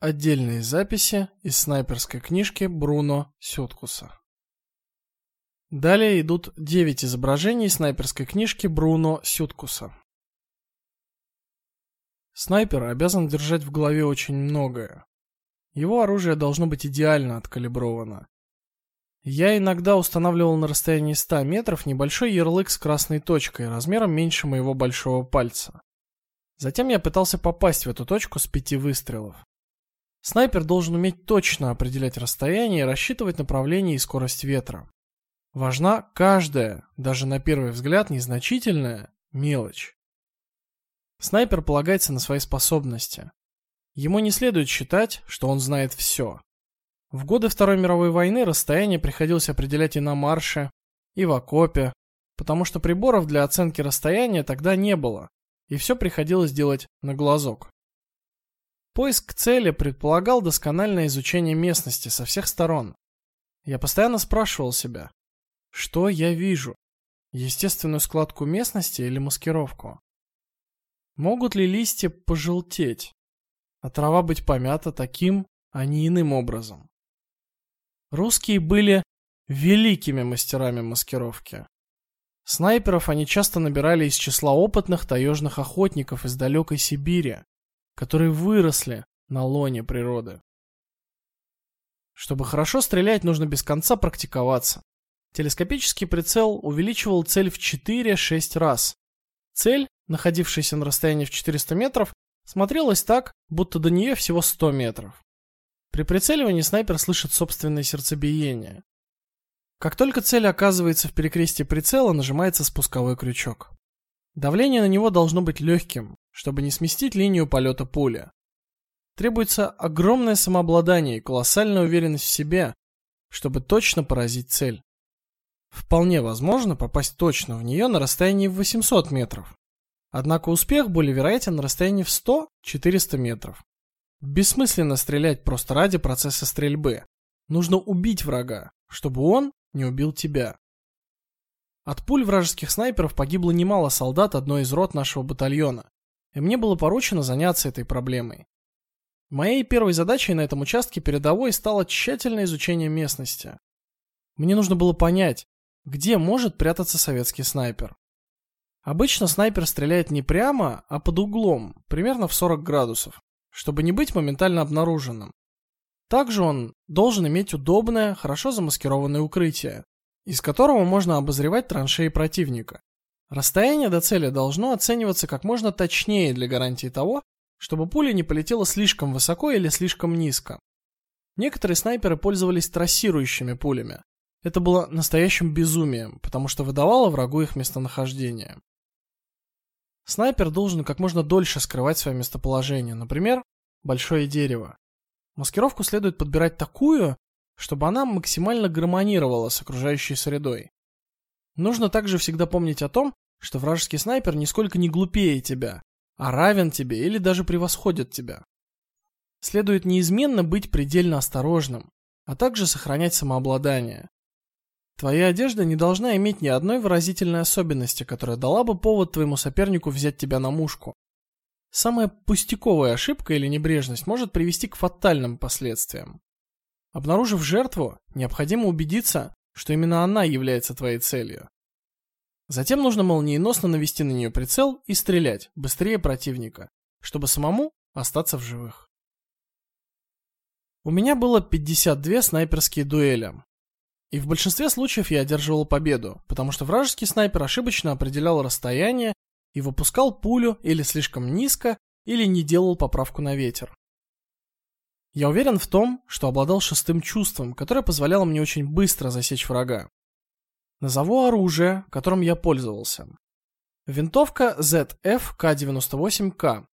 Отдельные записи из снайперской книжки Бруно Сюткуса. Далее идут 9 изображений снайперской книжки Бруно Сюткуса. Снайпер обязан держать в голове очень многое. Его оружие должно быть идеально откалибровано. Я иногда устанавливал на расстоянии 100 метров небольшой ярлык с красной точкой размером меньше моего большого пальца. Затем я пытался попасть в эту точку с пяти выстрелов. Снайпер должен уметь точно определять расстояние и рассчитывать направление и скорость ветра. Важна каждая, даже на первый взгляд незначительная мелочь. Снайпер полагается на свои способности. Ему не следует считать, что он знает все. В годы Второй мировой войны расстояние приходилось определять и на марше, и в окопе, потому что приборов для оценки расстояния тогда не было, и все приходилось делать на глазок. Поиск цели предполагал доскональное изучение местности со всех сторон. Я постоянно спрашивал себя, что я вижу? Естественную складку местности или маскировку? Могут ли листья пожелтеть, а трава быть помята таким, а не иным образом? Русские были великими мастерами маскировки. Снайперов они часто набирали из числа опытных таежных охотников из далекой Сибири, которые выросли на лоне природы. Чтобы хорошо стрелять, нужно без конца практиковаться. Телескопический прицел увеличивал цель в 4-6 раз. Цель, находившаяся на расстоянии в 400 метров, смотрелась так, будто до нее всего 100 метров. При прицеливании снайпер слышит собственное сердцебиение. Как только цель оказывается в перекрестии прицела, нажимается спусковой крючок. Давление на него должно быть легким, чтобы не сместить линию полета пули. Требуется огромное самообладание и колоссальная уверенность в себе, чтобы точно поразить цель. Вполне возможно попасть точно в нее на расстоянии в 800 метров. Однако успех более вероятен на расстоянии в 100-400 метров. Бессмысленно стрелять просто ради процесса стрельбы. Нужно убить врага, чтобы он не убил тебя. От пуль вражеских снайперов погибло немало солдат одной из рот нашего батальона и мне было поручено заняться этой проблемой. Моей первой задачей на этом участке передовой стало тщательное изучение местности. Мне нужно было понять, где может прятаться советский снайпер. Обычно снайпер стреляет не прямо, а под углом, примерно в 40 градусов, чтобы не быть моментально обнаруженным. Также он должен иметь удобное, хорошо замаскированное укрытие, из которого можно обозревать траншеи противника. Расстояние до цели должно оцениваться как можно точнее для гарантии того, чтобы пуля не полетела слишком высоко или слишком низко. Некоторые снайперы пользовались трассирующими пулями. Это было настоящим безумием, потому что выдавало врагу их местонахождение. Снайпер должен как можно дольше скрывать свое местоположение, например, большое дерево. Маскировку следует подбирать такую, чтобы она максимально гармонировала с окружающей средой. Нужно также всегда помнить о том, что вражеский снайпер нисколько не глупее тебя, а равен тебе или даже превосходит тебя. Следует неизменно быть предельно осторожным, а также сохранять самообладание. Твоя одежда не должна иметь ни одной выразительной особенности, которая дала бы повод твоему сопернику взять тебя на мушку. Самая пустяковая ошибка или небрежность может привести к фатальным последствиям. Обнаружив жертву, необходимо убедиться, что именно она является твоей целью. Затем нужно молниеносно навести на нее прицел и стрелять быстрее противника, чтобы самому остаться в живых. У меня было 52 снайперские дуэли. И в большинстве случаев я одерживал победу, потому что вражеский снайпер ошибочно определял расстояние и выпускал пулю или слишком низко, или не делал поправку на ветер. Я уверен в том, что обладал шестым чувством, которое позволяло мне очень быстро засечь врага. Назову оружие, которым я пользовался. Винтовка ZF K98K.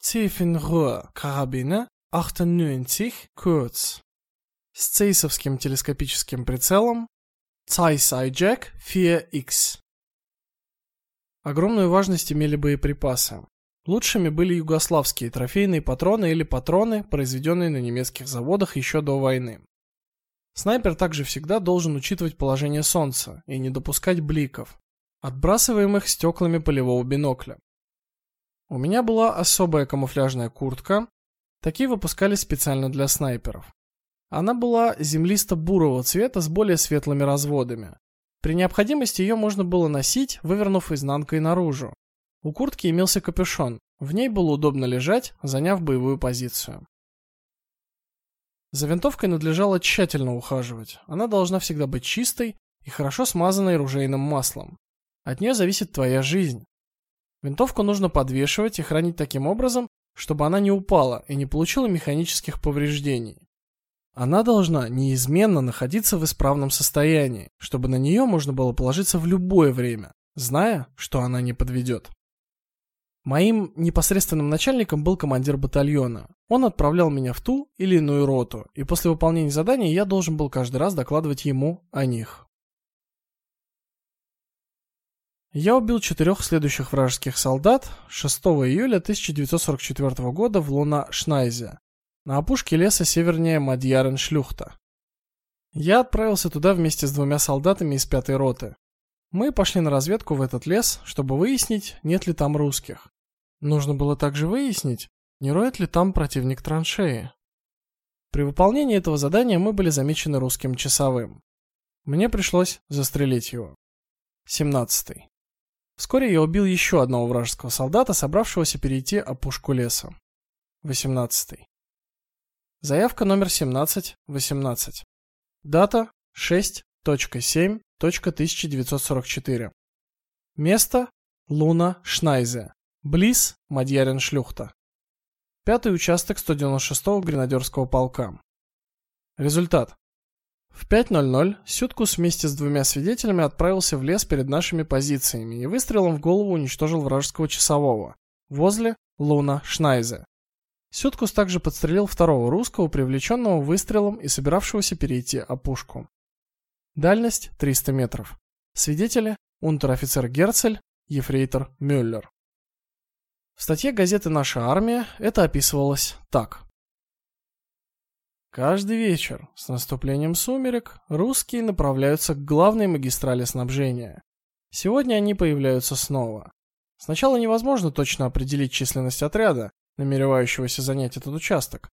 Tiefenrohr Karabiner 98 Kurz. С цейсовским телескопическим прицелом Zeiss Jack 4X. Огромную важность имели боеприпасы. Лучшими были югославские трофейные патроны или патроны, произведенные на немецких заводах еще до войны. Снайпер также всегда должен учитывать положение солнца и не допускать бликов, отбрасываемых стеклами полевого бинокля. У меня была особая камуфляжная куртка, Такие выпускались специально для снайперов. Она была землисто-бурого цвета с более светлыми разводами. При необходимости ее можно было носить, вывернув изнанкой наружу. У куртки имелся капюшон. В ней было удобно лежать, заняв боевую позицию. За винтовкой надлежало тщательно ухаживать. Она должна всегда быть чистой и хорошо смазанной ружейным маслом. От нее зависит твоя жизнь. Винтовку нужно подвешивать и хранить таким образом, чтобы она не упала и не получила механических повреждений. Она должна неизменно находиться в исправном состоянии, чтобы на нее можно было положиться в любое время, зная, что она не подведет. Моим непосредственным начальником был командир батальона. Он отправлял меня в ту или иную роту, и после выполнения задания я должен был каждый раз докладывать ему о них. Я убил четырех следующих вражеских солдат 6 июля 1944 года в Луна-Шнайзе, на опушке леса севернее Мадьярен-Шлюхта. Я отправился туда вместе с двумя солдатами из пятой роты. Мы пошли на разведку в этот лес, чтобы выяснить, нет ли там русских. Нужно было также выяснить, не роет ли там противник траншеи. При выполнении этого задания мы были замечены русским часовым. Мне пришлось застрелить его. 17. Вскоре я убил еще одного вражеского солдата, собравшегося перейти опушку леса. 18. Заявка номер 1718. Дата 6.7.1944. Место Луна Шнайзе. Близ Мадьярин-Шлюхта. Пятый участок 196-го гренадерского полка. Результат. В 5.00 Сюткус вместе с двумя свидетелями отправился в лес перед нашими позициями и выстрелом в голову уничтожил вражеского часового возле Луна Шнайзе. Сюткус также подстрелил второго русского, привлеченного выстрелом и собиравшегося перейти опушку. Дальность 300 метров. Свидетели: унтер-офицер Герцель, ефрейтор Мюллер. В статье газеты Наша армия это описывалось так: Каждый вечер с наступлением сумерек русские направляются к главной магистрали снабжения. Сегодня они появляются снова. Сначала невозможно точно определить численность отряда, намеревающегося занять этот участок.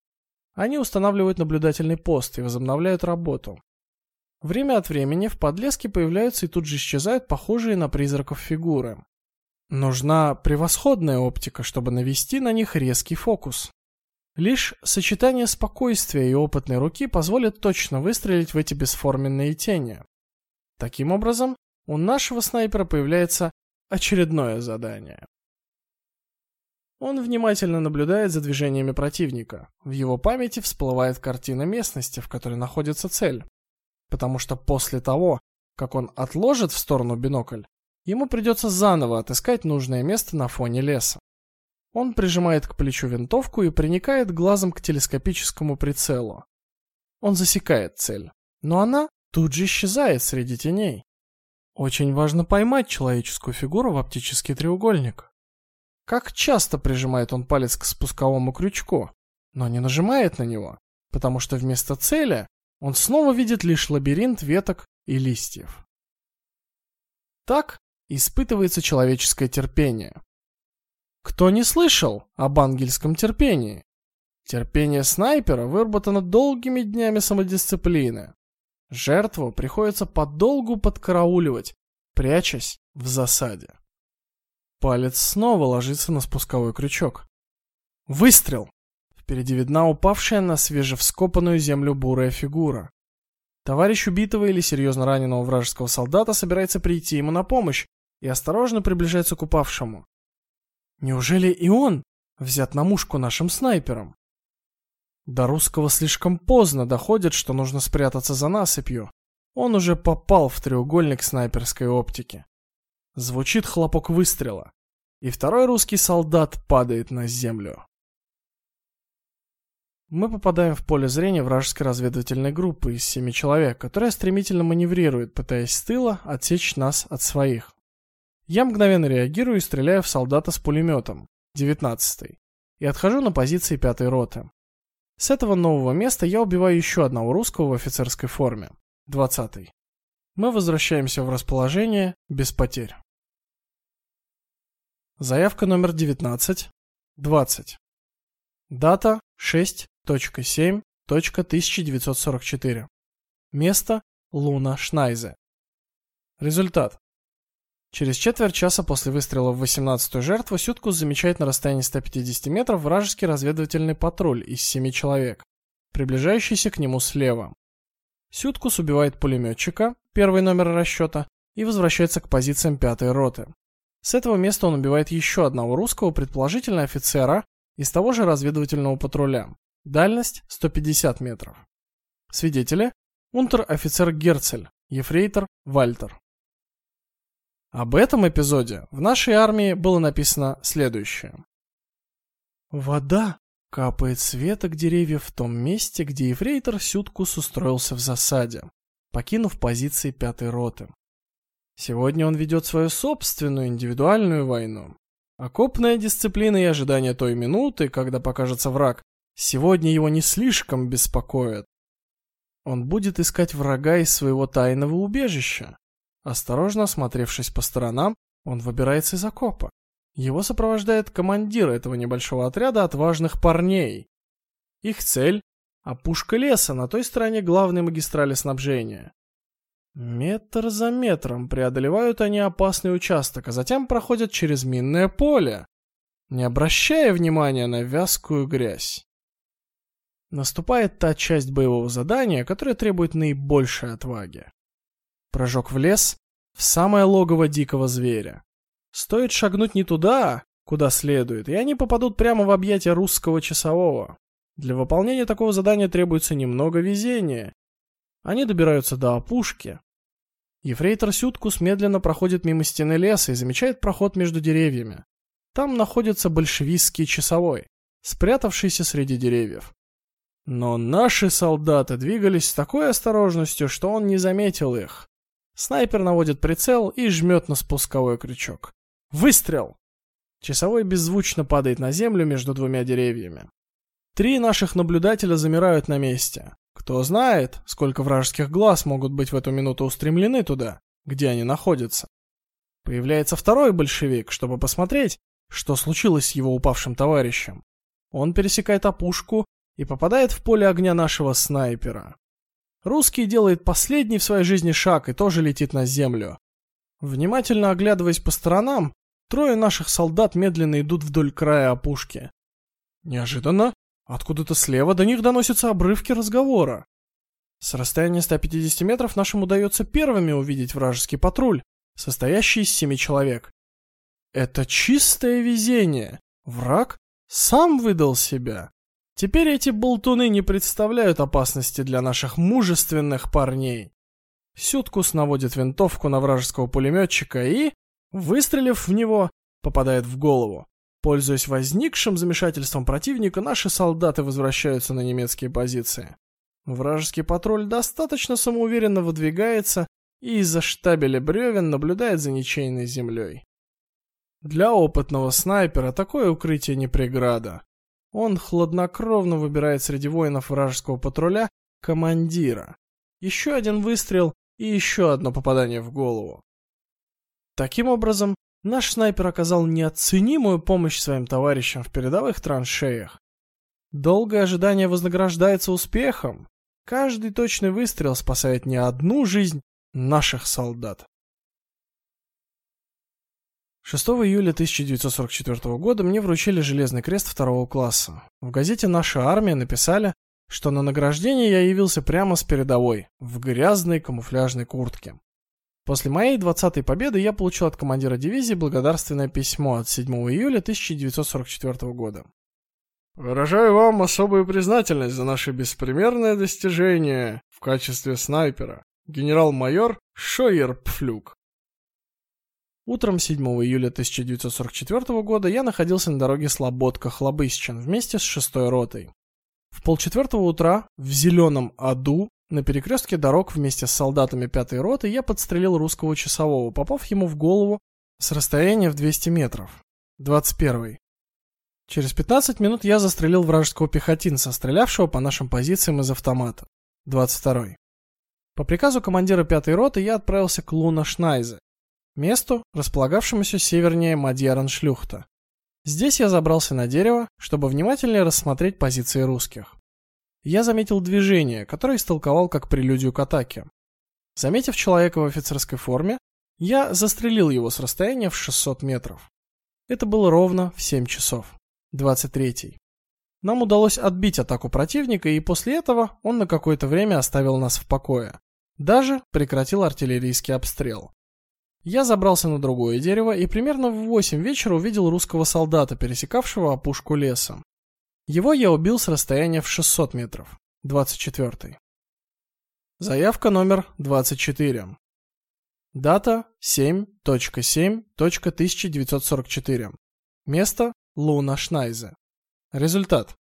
Они устанавливают наблюдательный пост и возобновляют работу. Время от времени в подлеске появляются и тут же исчезают похожие на призраков фигуры. Нужна превосходная оптика, чтобы навести на них резкий фокус. Лишь сочетание спокойствия и опытной руки позволит точно выстрелить в эти бесформенные тени. Таким образом, у нашего снайпера появляется очередное задание. Он внимательно наблюдает за движениями противника. В его памяти всплывает картина местности, в которой находится цель. Потому что после того, как он отложит в сторону бинокль, ему придется заново отыскать нужное место на фоне леса. Он прижимает к плечу винтовку и приникает глазом к телескопическому прицелу. Он засекает цель, но она тут же исчезает среди теней. Очень важно поймать человеческую фигуру в оптический треугольник. Как часто прижимает он палец к спусковому крючку, но не нажимает на него, потому что вместо цели он снова видит лишь лабиринт веток и листьев. Так испытывается человеческое терпение. Кто не слышал об ангельском терпении? Терпение снайпера выработано долгими днями самодисциплины. Жертву приходится подолгу подкарауливать, прячась в засаде. Палец снова ложится на спусковой крючок. Выстрел! Впереди видна упавшая на свежевскопанную землю бурая фигура. Товарищ убитого или серьезно раненого вражеского солдата собирается прийти ему на помощь и осторожно приближается к упавшему. Неужели и он взят на мушку нашим снайпером? До русского слишком поздно доходит, что нужно спрятаться за насыпью. Он уже попал в треугольник снайперской оптики. Звучит хлопок выстрела, и второй русский солдат падает на землю. Мы попадаем в поле зрения вражеской разведывательной группы из семи человек, которая стремительно маневрирует, пытаясь с тыла отсечь нас от своих. Я мгновенно реагирую и стреляю в солдата с пулеметом, 19-й, и отхожу на позиции 5-й роты. С этого нового места я убиваю еще одного русского в офицерской форме, 20-й. Мы возвращаемся в расположение без потерь. Заявка номер 19, 20. Дата 6.7.1944. Место Луна Шнайзе. Результат. Через четверть часа после выстрела в 18-ю жертву Сюткус замечает на расстоянии 150 метров вражеский разведывательный патруль из семи человек, приближающийся к нему слева. Сюткус убивает пулеметчика, первый номер расчета, и возвращается к позициям пятой роты. С этого места он убивает еще одного русского, предположительно офицера, из того же разведывательного патруля. Дальность 150 метров. Свидетели: унтер-офицер Герцель, ефрейтор Вальтер. Об этом эпизоде в нашей армии было написано следующее: Вода капает с веток деревьев в том месте, где ефрейтор Сюткус устроился в засаде, покинув позиции пятой роты. Сегодня он ведет свою собственную индивидуальную войну. Окопная дисциплина и ожидание той минуты, когда покажется враг, сегодня его не слишком беспокоят. Он будет искать врага из своего тайного убежища. Осторожно осмотревшись по сторонам, он выбирается из окопа. Его сопровождает командир этого небольшого отряда отважных парней. Их цель опушка леса на той стороне главной магистрали снабжения. Метр за метром преодолевают они опасный участок, а затем проходят через минное поле, не обращая внимания на вязкую грязь. Наступает та часть боевого задания, которая требует наибольшей отваги. Прыжок в лес, в самое логово дикого зверя. Стоит шагнуть не туда, куда следует, и они попадут прямо в объятия русского часового. Для выполнения такого задания требуется немного везения, они добираются до опушки. Ефрейтор Сюткус медленно проходит мимо стены леса и замечает проход между деревьями. Там находится большевистский часовой, спрятавшийся среди деревьев. Но наши солдаты двигались с такой осторожностью, что он не заметил их. Снайпер наводит прицел и жмет на спусковой крючок. Выстрел! Часовой беззвучно падает на землю между двумя деревьями. Три наших наблюдателя замирают на месте. Кто знает, сколько вражеских глаз могут быть в эту минуту устремлены туда, где они находятся. Появляется второй большевик, чтобы посмотреть, что случилось с его упавшим товарищем. Он пересекает опушку и попадает в поле огня нашего снайпера. Русский делает последний в своей жизни шаг и тоже летит на землю. Внимательно оглядываясь по сторонам, трое наших солдат медленно идут вдоль края опушки. Неожиданно Откуда-то слева до них доносятся обрывки разговора. С расстояния 150 метров нашим удается первыми увидеть вражеский патруль, состоящий из семи человек. Это чистое везение. Враг сам выдал себя. Теперь эти болтуны не представляют опасности для наших мужественных парней. Сюткус наводит винтовку на вражеского пулеметчика и, выстрелив в него, попадает в голову. Пользуясь возникшим замешательством противника, наши солдаты возвращаются на немецкие позиции. Вражеский патруль достаточно самоуверенно выдвигается и из-за штабеля бревен наблюдает за ничейной землей. Для опытного снайпера такое укрытие не преграда. Он хладнокровно выбирает среди воинов вражеского патруля командира. Еще один выстрел и еще одно попадание в голову. Таким образом, Наш снайпер оказал неоценимую помощь своим товарищам в передовых траншеях. Долгое ожидание вознаграждается успехом. Каждый точный выстрел спасает не одну жизнь наших солдат. 6 июля 1944 года мне вручили Железный крест второго класса. В газете Наша армия написали, что на награждение я явился прямо с передовой, в грязной камуфляжной куртке. После моей 20-й победы я получил от командира дивизии благодарственное письмо от 7 июля 1944 года. Выражаю вам особую признательность за наше беспримерное достижение в качестве снайпера. Генерал-майор Шойер Пфлюк. Утром 7 июля 1944 года я находился на дороге Слободка-Хлобыщен вместе с шестой ротой. В полчетвертого утра в зеленом аду на перекрестке дорог вместе с солдатами пятой роты я подстрелил русского часового, попав ему в голову с расстояния в 200 метров. 21. Через 15 минут я застрелил вражеского пехотинца, стрелявшего по нашим позициям из автомата. 22. По приказу командира пятой роты я отправился к Луна Шнайзе, месту, располагавшемуся севернее Мадьяран-Шлюхта. Здесь я забрался на дерево, чтобы внимательнее рассмотреть позиции русских. Я заметил движение, которое истолковал как прелюдию к атаке. Заметив человека в офицерской форме, я застрелил его с расстояния в 600 метров. Это было ровно в 7 часов. 23. Нам удалось отбить атаку противника, и после этого он на какое-то время оставил нас в покое. Даже прекратил артиллерийский обстрел. Я забрался на другое дерево и примерно в 8 вечера увидел русского солдата, пересекавшего опушку леса. Его я убил с расстояния в 600 метров. 24. Заявка номер 24. Дата 7.7.1944. Место Луна Шнайзе. Результат.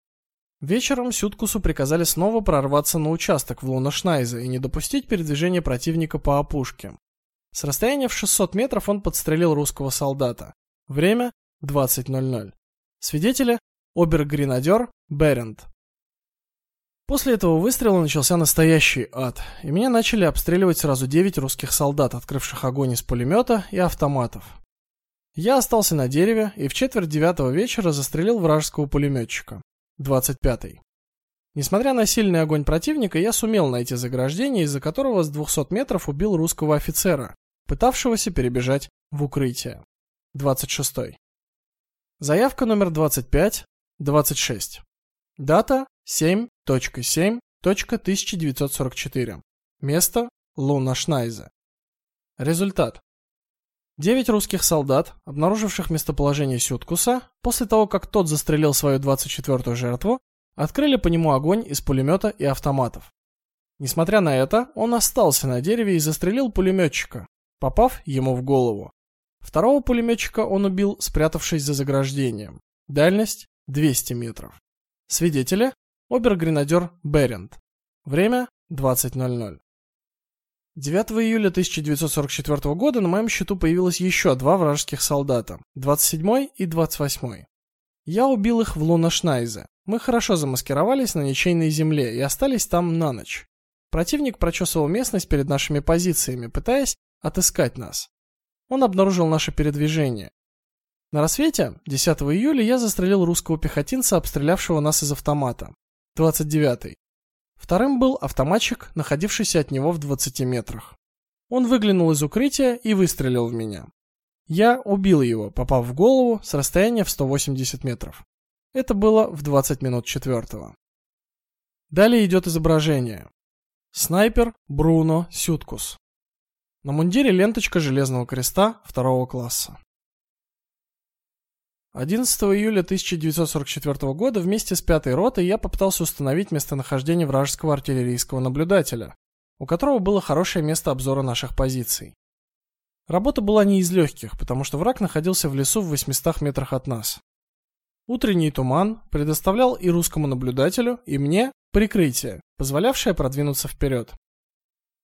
Вечером Сюткусу приказали снова прорваться на участок в Луна Шнайзе и не допустить передвижения противника по опушке. С расстояния в 600 метров он подстрелил русского солдата. Время 20:00. Свидетели обер-гренадер Берент. После этого выстрела начался настоящий ад, и меня начали обстреливать сразу девять русских солдат, открывших огонь из пулемета и автоматов. Я остался на дереве и в четверть девятого вечера застрелил вражеского пулеметчика. 25-й. Несмотря на сильный огонь противника, я сумел найти заграждение, из-за которого с 200 метров убил русского офицера, пытавшегося перебежать в укрытие. 26. Заявка номер 25, 26. Дата 7.7.1944. Место Луна Шнайзе. Результат. Девять русских солдат, обнаруживших местоположение Сюткуса, после того, как тот застрелил свою 24-ю жертву, открыли по нему огонь из пулемета и автоматов. Несмотря на это, он остался на дереве и застрелил пулеметчика, попав ему в голову. Второго пулеметчика он убил, спрятавшись за заграждением. Дальность 200 метров. Свидетели обер-гренадер Берент. Время 20:00. 9 июля 1944 года на моем счету появилось еще два вражеских солдата, 27 и 28. Я убил их в Лунашнайзе. Мы хорошо замаскировались на ничейной земле и остались там на ночь. Противник прочесывал местность перед нашими позициями, пытаясь отыскать нас. Он обнаружил наше передвижение. На рассвете 10 июля я застрелил русского пехотинца, обстрелявшего нас из автомата. 29. Вторым был автоматчик, находившийся от него в 20 метрах. Он выглянул из укрытия и выстрелил в меня. Я убил его, попав в голову с расстояния в 180 метров. Это было в 20 минут четвертого. Далее идет изображение. Снайпер Бруно Сюткус. На мундире ленточка Железного креста второго класса. 11 июля 1944 года вместе с пятой ротой я попытался установить местонахождение вражеского артиллерийского наблюдателя, у которого было хорошее место обзора наших позиций. Работа была не из легких, потому что враг находился в лесу в 800 метрах от нас. Утренний туман предоставлял и русскому наблюдателю, и мне прикрытие, позволявшее продвинуться вперед.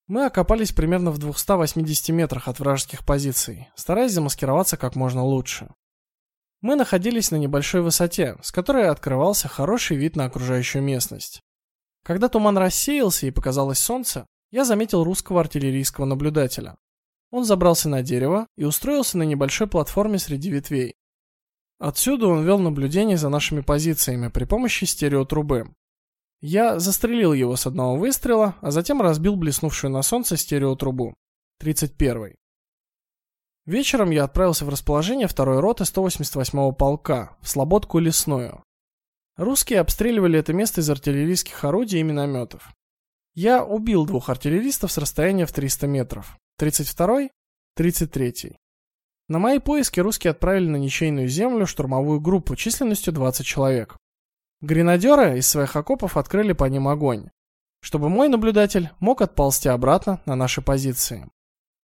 Мы окопались примерно в 280 метрах от вражеских позиций, стараясь замаскироваться как можно лучше. Мы находились на небольшой высоте, с которой открывался хороший вид на окружающую местность. Когда туман рассеялся и показалось солнце, я заметил русского артиллерийского наблюдателя. Он забрался на дерево и устроился на небольшой платформе среди ветвей. Отсюда он вел наблюдение за нашими позициями при помощи стереотрубы. Я застрелил его с одного выстрела, а затем разбил блеснувшую на солнце стереотрубу. 31. Вечером я отправился в расположение второй роты 188-го полка в Слободку Лесную. Русские обстреливали это место из артиллерийских орудий и минометов. Я убил двух артиллеристов с расстояния в 300 метров. 32-й, 33-й. На мои поиски русские отправили на ничейную землю штурмовую группу численностью 20 человек. Гренадеры из своих окопов открыли по ним огонь, чтобы мой наблюдатель мог отползти обратно на наши позиции.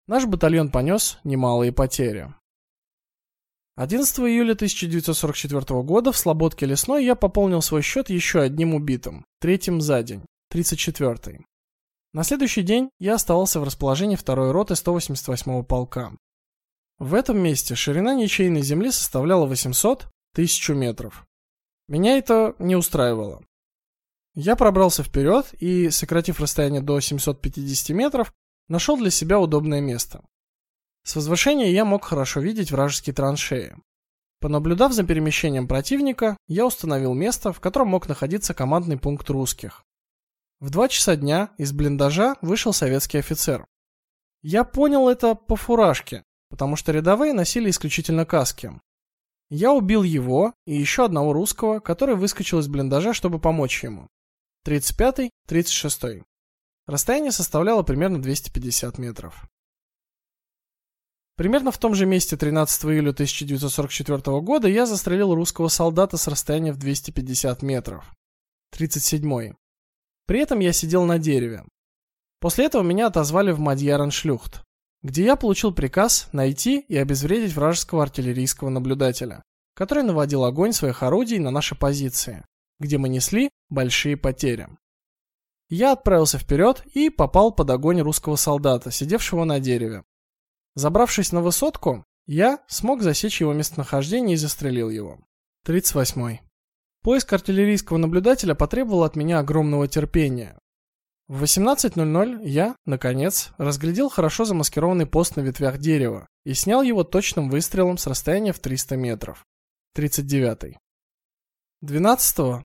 Наш батальон понес немалые потери. 11 июля 1944 года в Слободке Лесной я пополнил свой счет еще одним убитым, третьим за день, 34-й. На следующий день я оставался в расположении второй роты 188-го полка. В этом месте ширина ничейной земли составляла 800 1000 метров. Меня это не устраивало. Я пробрался вперед и, сократив расстояние до 750 метров, нашел для себя удобное место. С возвышения я мог хорошо видеть вражеские траншеи. Понаблюдав за перемещением противника, я установил место, в котором мог находиться командный пункт русских. В два часа дня из блиндажа вышел советский офицер. Я понял это по фуражке, потому что рядовые носили исключительно каски. Я убил его и еще одного русского, который выскочил из блиндажа, чтобы помочь ему. 35-й, 36-й. Расстояние составляло примерно 250 метров. Примерно в том же месте 13 июля 1944 года я застрелил русского солдата с расстояния в 250 метров. 37-й. При этом я сидел на дереве. После этого меня отозвали в Мадьяреншлюхт, где я получил приказ найти и обезвредить вражеского артиллерийского наблюдателя, который наводил огонь своих орудий на наши позиции, где мы несли большие потери. Я отправился вперед и попал под огонь русского солдата, сидевшего на дереве. Забравшись на высотку, я смог засечь его местонахождение и застрелил его. 38. Поиск артиллерийского наблюдателя потребовал от меня огромного терпения. В 18:00 я, наконец, разглядел хорошо замаскированный пост на ветвях дерева и снял его точным выстрелом с расстояния в 300 метров. 39. 12-13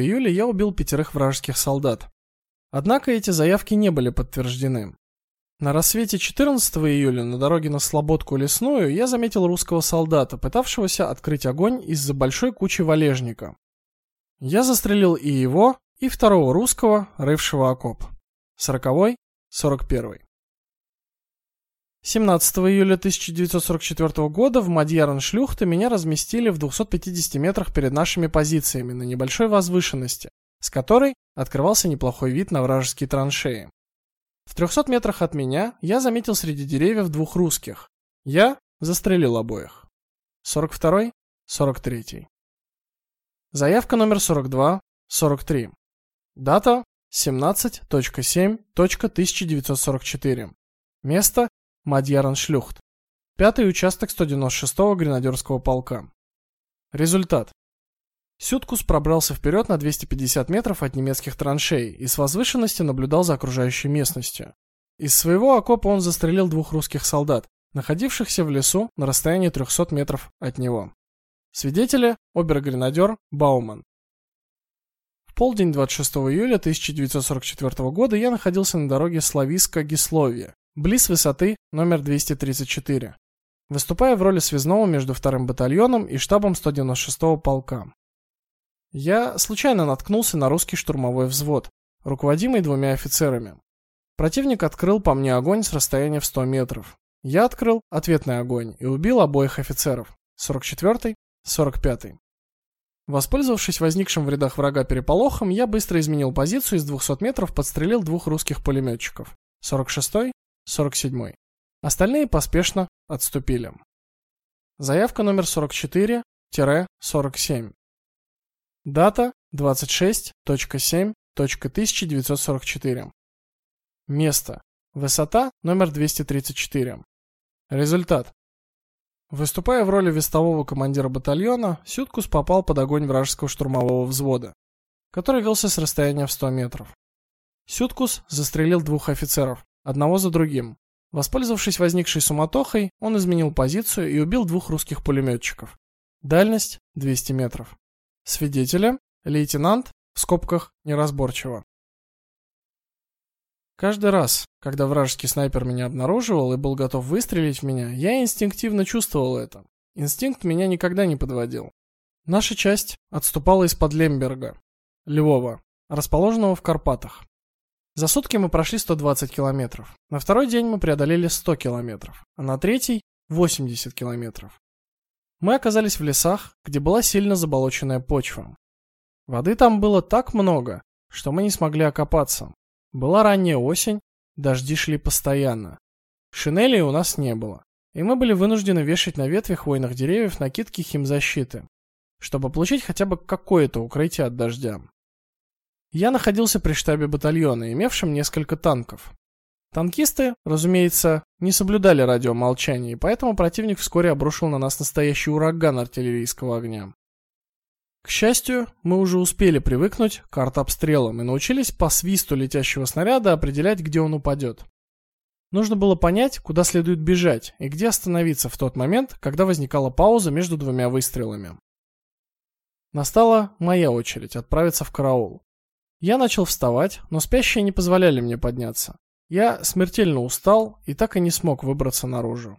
июля я убил пятерых вражеских солдат. Однако эти заявки не были подтверждены. На рассвете 14 июля на дороге на Слободку лесную я заметил русского солдата, пытавшегося открыть огонь из-за большой кучи валежника. Я застрелил и его, и второго русского, рывшего окоп. 40-й, 41-й. 17 июля 1944 года в Мадьярн-Шлюхте меня разместили в 250 метрах перед нашими позициями на небольшой возвышенности, с которой открывался неплохой вид на вражеские траншеи. В 300 метрах от меня я заметил среди деревьев двух русских. Я застрелил обоих. 42-й, 43-й. Заявка номер 42, 43. Дата 17.7.1944. Место Мадьярн-Шлюхт. Пятый участок 196-го гренадерского полка. Результат. Сюткус пробрался вперед на 250 метров от немецких траншей и с возвышенности наблюдал за окружающей местностью. Из своего окопа он застрелил двух русских солдат, находившихся в лесу на расстоянии 300 метров от него. Свидетели обер-гренадер Бауман. Полдень 26 июля 1944 года я находился на дороге Слависка-Гисловия, близ высоты номер 234, выступая в роли связного между вторым батальоном и штабом 196-го полка. Я случайно наткнулся на русский штурмовой взвод, руководимый двумя офицерами. Противник открыл по мне огонь с расстояния в 100 метров. Я открыл ответный огонь и убил обоих офицеров. 44-й, 45-й. Воспользовавшись возникшим в рядах врага переполохом, я быстро изменил позицию и с 200 метров подстрелил двух русских пулеметчиков. 46-й, 47-й. Остальные поспешно отступили. Заявка номер 44-47. Дата 26.7.1944. Место. Высота номер 234. Результат. Выступая в роли вестового командира батальона, Сюткус попал под огонь вражеского штурмового взвода, который велся с расстояния в 100 метров. Сюткус застрелил двух офицеров, одного за другим. Воспользовавшись возникшей суматохой, он изменил позицию и убил двух русских пулеметчиков. Дальность 200 метров. Свидетели лейтенант в скобках неразборчиво. Каждый раз, когда вражеский снайпер меня обнаруживал и был готов выстрелить в меня, я инстинктивно чувствовал это. Инстинкт меня никогда не подводил. Наша часть отступала из-под Лемберга, Львова, расположенного в Карпатах. За сутки мы прошли 120 километров. На второй день мы преодолели 100 километров, а на третий 80 километров. Мы оказались в лесах, где была сильно заболоченная почва. Воды там было так много, что мы не смогли окопаться. Была ранняя осень, дожди шли постоянно. Шинелей у нас не было, и мы были вынуждены вешать на ветви хвойных деревьев накидки химзащиты, чтобы получить хотя бы какое-то укрытие от дождя. Я находился при штабе батальона, имевшем несколько танков. Танкисты, разумеется, не соблюдали радиомолчание, и поэтому противник вскоре обрушил на нас настоящий ураган артиллерийского огня. К счастью, мы уже успели привыкнуть к артобстрелам и научились по свисту летящего снаряда определять, где он упадет. Нужно было понять, куда следует бежать и где остановиться в тот момент, когда возникала пауза между двумя выстрелами. Настала моя очередь отправиться в караул. Я начал вставать, но спящие не позволяли мне подняться. Я смертельно устал и так и не смог выбраться наружу.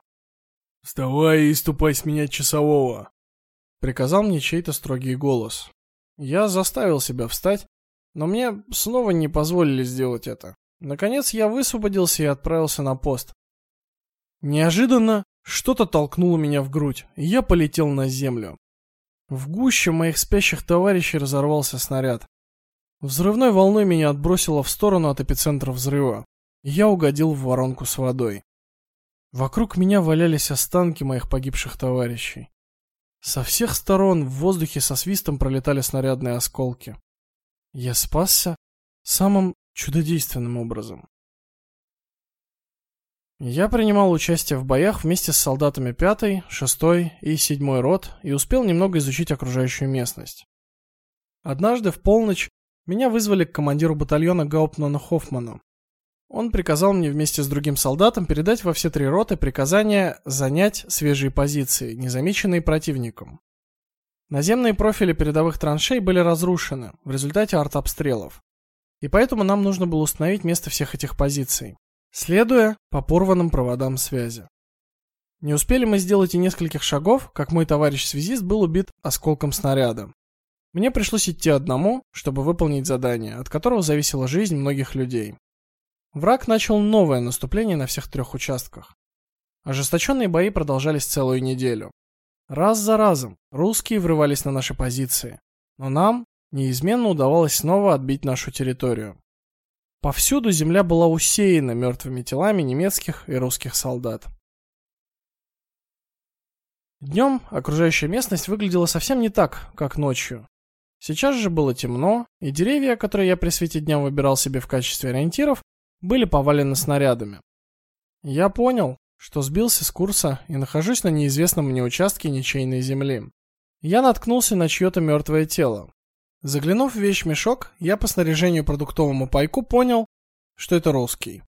«Вставай и ступай сменять часового!» Приказал мне чей-то строгий голос. Я заставил себя встать, но мне снова не позволили сделать это. Наконец я высвободился и отправился на пост. Неожиданно что-то толкнуло меня в грудь, и я полетел на землю. В гуще моих спящих товарищей разорвался снаряд. Взрывной волной меня отбросило в сторону от эпицентра взрыва я угодил в воронку с водой. Вокруг меня валялись останки моих погибших товарищей. Со всех сторон в воздухе со свистом пролетали снарядные осколки. Я спасся самым чудодейственным образом. Я принимал участие в боях вместе с солдатами 5-й, 6-й и 7-й рот и успел немного изучить окружающую местность. Однажды в полночь меня вызвали к командиру батальона Гауптману Хоффману. Он приказал мне вместе с другим солдатом передать во все три роты приказание занять свежие позиции, незамеченные противником. Наземные профили передовых траншей были разрушены в результате артобстрелов. И поэтому нам нужно было установить место всех этих позиций, следуя по порванным проводам связи. Не успели мы сделать и нескольких шагов, как мой товарищ-связист был убит осколком снаряда. Мне пришлось идти одному, чтобы выполнить задание, от которого зависела жизнь многих людей. Враг начал новое наступление на всех трех участках. Ожесточенные бои продолжались целую неделю. Раз за разом русские врывались на наши позиции, но нам неизменно удавалось снова отбить нашу территорию. Повсюду земля была усеяна мертвыми телами немецких и русских солдат. Днем окружающая местность выглядела совсем не так, как ночью. Сейчас же было темно, и деревья, которые я при свете дня выбирал себе в качестве ориентиров, были повалены снарядами. Я понял, что сбился с курса и нахожусь на неизвестном мне участке ничейной земли. Я наткнулся на чьё-то мёртвое тело. Заглянув в вещмешок, я по снаряжению продуктовому пайку понял, что это русский.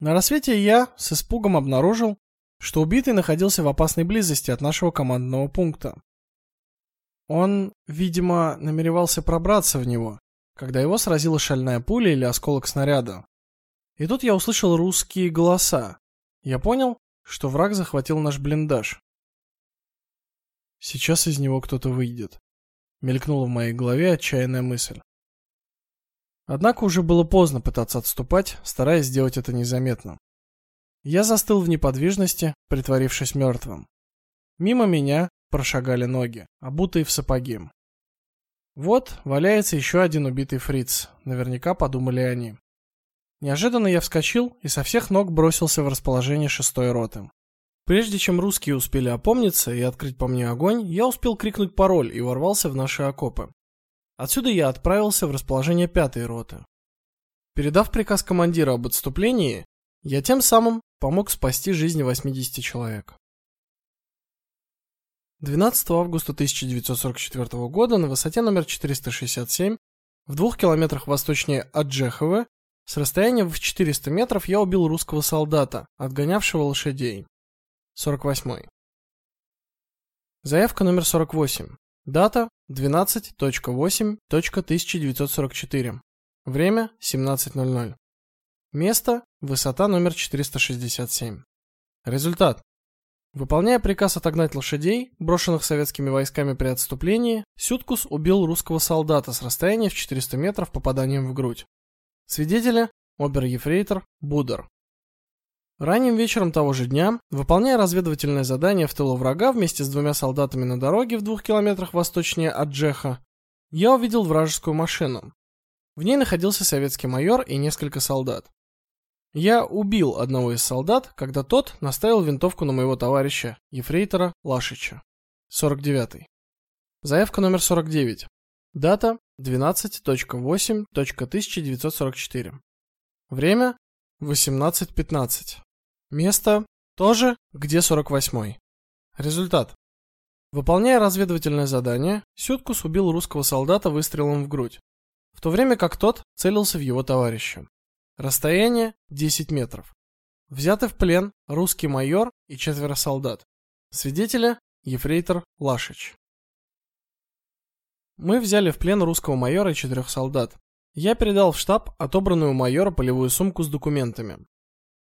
На рассвете я с испугом обнаружил, что убитый находился в опасной близости от нашего командного пункта. Он, видимо, намеревался пробраться в него, когда его сразила шальная пуля или осколок снаряда. И тут я услышал русские голоса. Я понял, что враг захватил наш блиндаж. Сейчас из него кто-то выйдет. Мелькнула в моей голове отчаянная мысль. Однако уже было поздно пытаться отступать, стараясь сделать это незаметно. Я застыл в неподвижности, притворившись мертвым. Мимо меня прошагали ноги, обутые в сапоги. Вот валяется еще один убитый фриц, наверняка подумали они. Неожиданно я вскочил и со всех ног бросился в расположение шестой роты. Прежде чем русские успели опомниться и открыть по мне огонь, я успел крикнуть пароль и ворвался в наши окопы. Отсюда я отправился в расположение пятой роты. Передав приказ командира об отступлении, я тем самым помог спасти жизни 80 человек. 12 августа 1944 года на высоте номер 467 в двух километрах восточнее Аджехова с расстояния в 400 метров я убил русского солдата, отгонявшего лошадей. 48. Заявка номер 48. Дата 12.8.1944. Время 17:00. Место высота номер 467. Результат. Выполняя приказ отогнать лошадей, брошенных советскими войсками при отступлении, Сюткус убил русского солдата с расстояния в 400 метров попаданием в грудь. Свидетели обер-ефрейтор Будер. Ранним вечером того же дня, выполняя разведывательное задание в тылу врага вместе с двумя солдатами на дороге в двух километрах восточнее от Джеха, я увидел вражескую машину. В ней находился советский майор и несколько солдат. Я убил одного из солдат, когда тот наставил винтовку на моего товарища, ефрейтора Лашича. 49. Заявка номер 49. Дата 12.8.1944. Время 18:15. Место тоже, где 48-й. Результат. Выполняя разведывательное задание, Сюткус убил русского солдата выстрелом в грудь, в то время как тот целился в его товарища. Расстояние 10 метров. Взяты в плен русский майор и четверо солдат. Свидетели ефрейтор Лашич. Мы взяли в плен русского майора и четырех солдат. Я передал в штаб отобранную у майора полевую сумку с документами.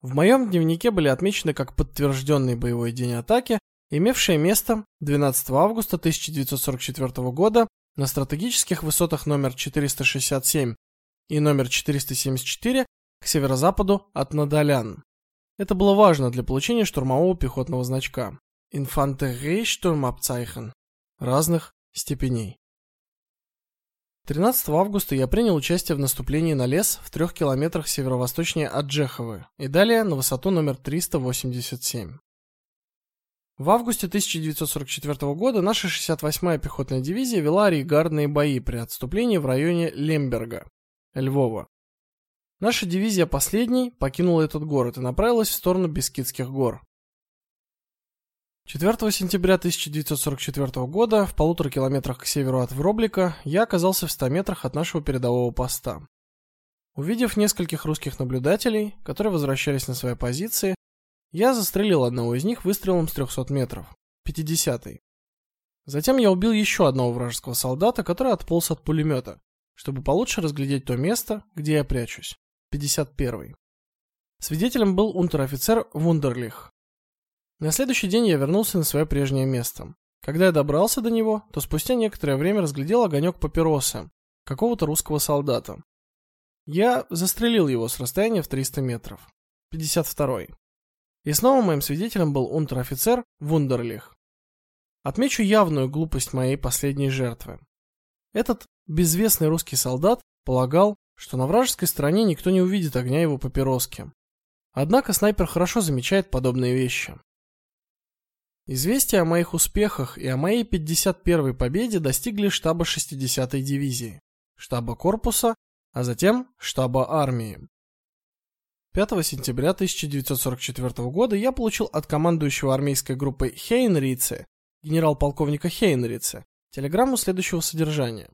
В моем дневнике были отмечены как подтвержденный боевой день атаки, имевшее место 12 августа 1944 года на стратегических высотах номер 467 и номер 474 к северо-западу от Надалян. Это было важно для получения штурмового пехотного значка Infanteriesturmabzeichen разных степеней. 13 августа я принял участие в наступлении на лес в трех километрах северо-восточнее от Джеховы и далее на высоту номер 387. В августе 1944 года наша 68-я пехотная дивизия вела регардные бои при отступлении в районе Лемберга, Львова. Наша дивизия последней покинула этот город и направилась в сторону Бескидских гор. 4 сентября 1944 года, в полутора километрах к северу от Вроблика, я оказался в 100 метрах от нашего передового поста. Увидев нескольких русских наблюдателей, которые возвращались на свои позиции, я застрелил одного из них выстрелом с 300 метров, 50-й. Затем я убил еще одного вражеского солдата, который отполз от пулемета, чтобы получше разглядеть то место, где я прячусь. 51. Свидетелем был унтер-офицер Вундерлих. На следующий день я вернулся на свое прежнее место. Когда я добрался до него, то спустя некоторое время разглядел огонек папиросы какого-то русского солдата. Я застрелил его с расстояния в 300 метров. 52. И снова моим свидетелем был унтер-офицер Вундерлих. Отмечу явную глупость моей последней жертвы. Этот безвестный русский солдат полагал, что на вражеской стороне никто не увидит огня его папироски. Однако снайпер хорошо замечает подобные вещи. Известия о моих успехах и о моей 51-й победе достигли штаба 60-й дивизии, штаба корпуса, а затем штаба армии. 5 сентября 1944 года я получил от командующего армейской группой Хейнрице, генерал-полковника Хейнрице, телеграмму следующего содержания: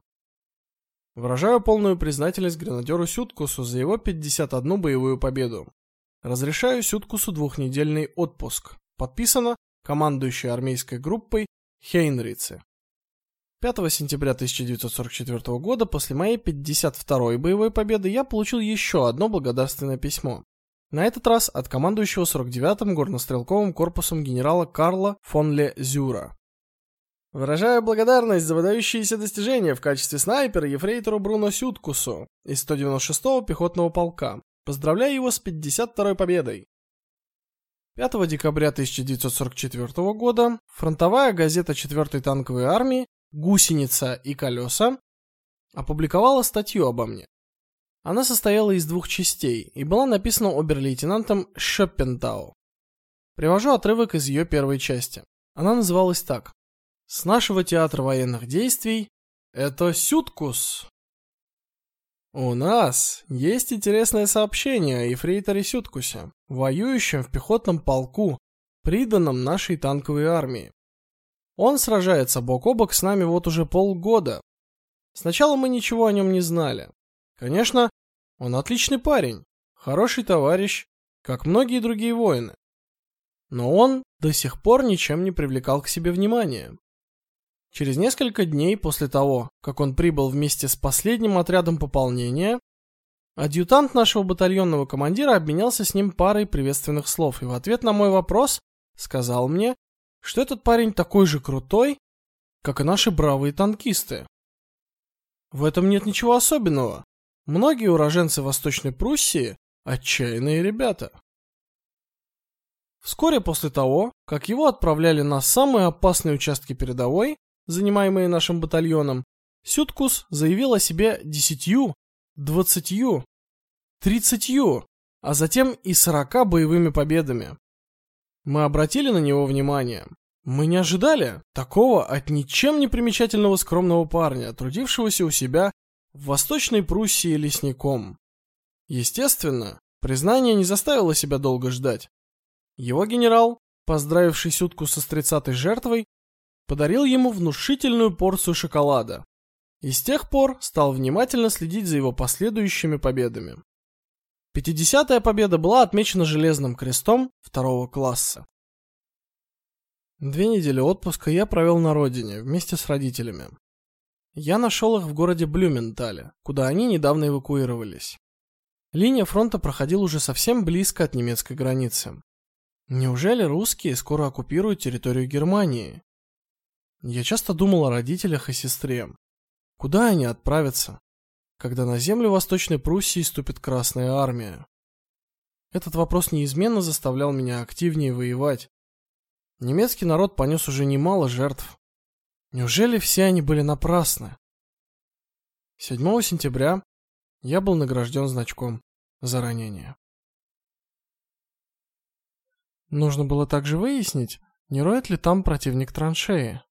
Выражаю полную признательность гренадеру Сюткусу за его 51 боевую победу. Разрешаю Сюткусу двухнедельный отпуск. Подписано командующий армейской группой Хейнрице. 5 сентября 1944 года после моей 52-й боевой победы я получил еще одно благодарственное письмо. На этот раз от командующего 49-м горнострелковым корпусом генерала Карла фон Ле Зюра. Выражаю благодарность за выдающиеся достижения в качестве снайпера ефрейтору Бруно Сюткусу из 196-го пехотного полка. Поздравляю его с 52-й победой. 5 декабря 1944 года фронтовая газета 4-й танковой армии Гусеница и колеса опубликовала статью обо мне. Она состояла из двух частей и была написана обер-лейтенантом Шоппентау. Привожу отрывок из ее первой части. Она называлась так: с нашего театра военных действий это Сюткус. У нас есть интересное сообщение о ефрейторе Сюткусе, воюющем в пехотном полку, приданном нашей танковой армии. Он сражается бок о бок с нами вот уже полгода. Сначала мы ничего о нем не знали. Конечно, он отличный парень, хороший товарищ, как многие другие воины. Но он до сих пор ничем не привлекал к себе внимания. Через несколько дней после того, как он прибыл вместе с последним отрядом пополнения, адъютант нашего батальонного командира обменялся с ним парой приветственных слов и в ответ на мой вопрос сказал мне, что этот парень такой же крутой, как и наши бравые танкисты. В этом нет ничего особенного. Многие уроженцы Восточной Пруссии отчаянные ребята. Вскоре после того, как его отправляли на самые опасные участки передовой, занимаемые нашим батальоном, Сюткус заявил о себе десятью, двадцатью, тридцатью, а затем и сорока боевыми победами. Мы обратили на него внимание. Мы не ожидали такого от ничем не примечательного скромного парня, трудившегося у себя в Восточной Пруссии лесником. Естественно, признание не заставило себя долго ждать. Его генерал, поздравивший Сютку со 30-й жертвой, подарил ему внушительную порцию шоколада. И с тех пор стал внимательно следить за его последующими победами. Пятидесятая победа была отмечена железным крестом второго класса. Две недели отпуска я провел на родине вместе с родителями. Я нашел их в городе Блюментале, куда они недавно эвакуировались. Линия фронта проходила уже совсем близко от немецкой границы. Неужели русские скоро оккупируют территорию Германии? Я часто думал о родителях и сестре. Куда они отправятся, когда на землю Восточной Пруссии ступит Красная армия? Этот вопрос неизменно заставлял меня активнее воевать. Немецкий народ понес уже немало жертв. Неужели все они были напрасны? 7 сентября я был награжден значком за ранение. Нужно было также выяснить, не роет ли там противник траншеи.